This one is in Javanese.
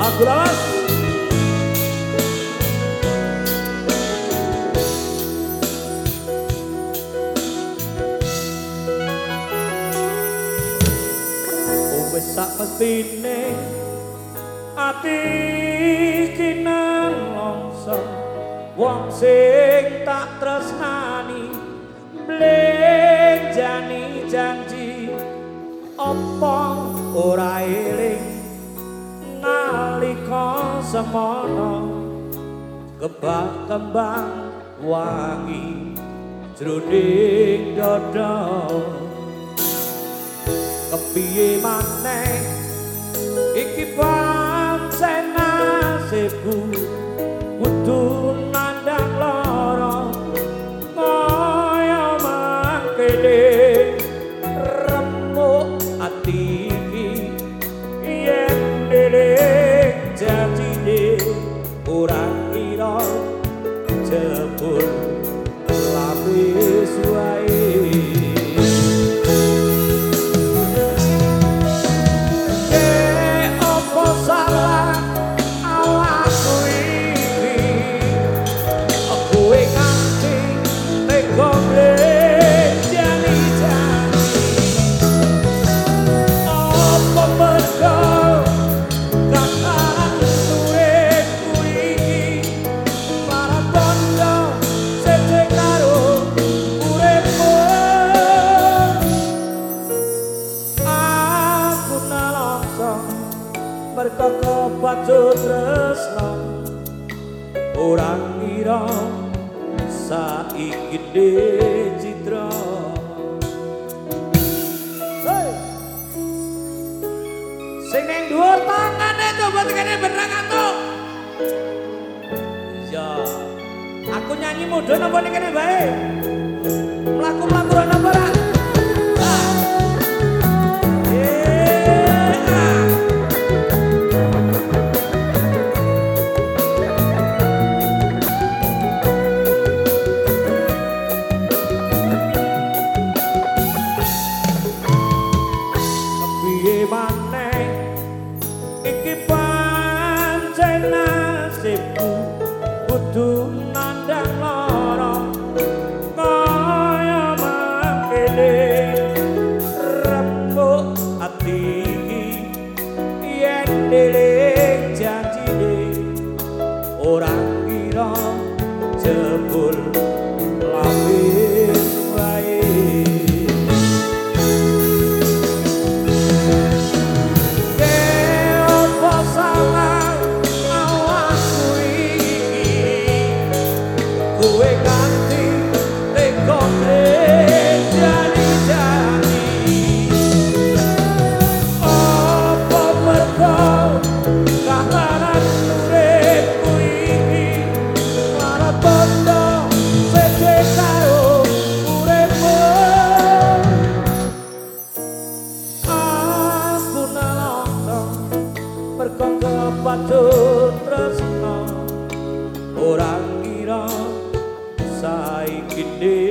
Aku lawas. Wis sak mestine ati kinalongso wong sing tak tresnani mlenjani janji apa ora nalika semono kebak kembang wangi jroning dada. Kepiye maneh? Iki pancen nasibku kudu light on to the. Berkoko batu tresno ora ngira saiki de citra. Hey. sing ning dhuwur tangane coba tekene bener kantuk ya aku nyanyi mudun apa ning kene bae mlaku-mlaku pancen nasibku kudu ora kira saiki dhewe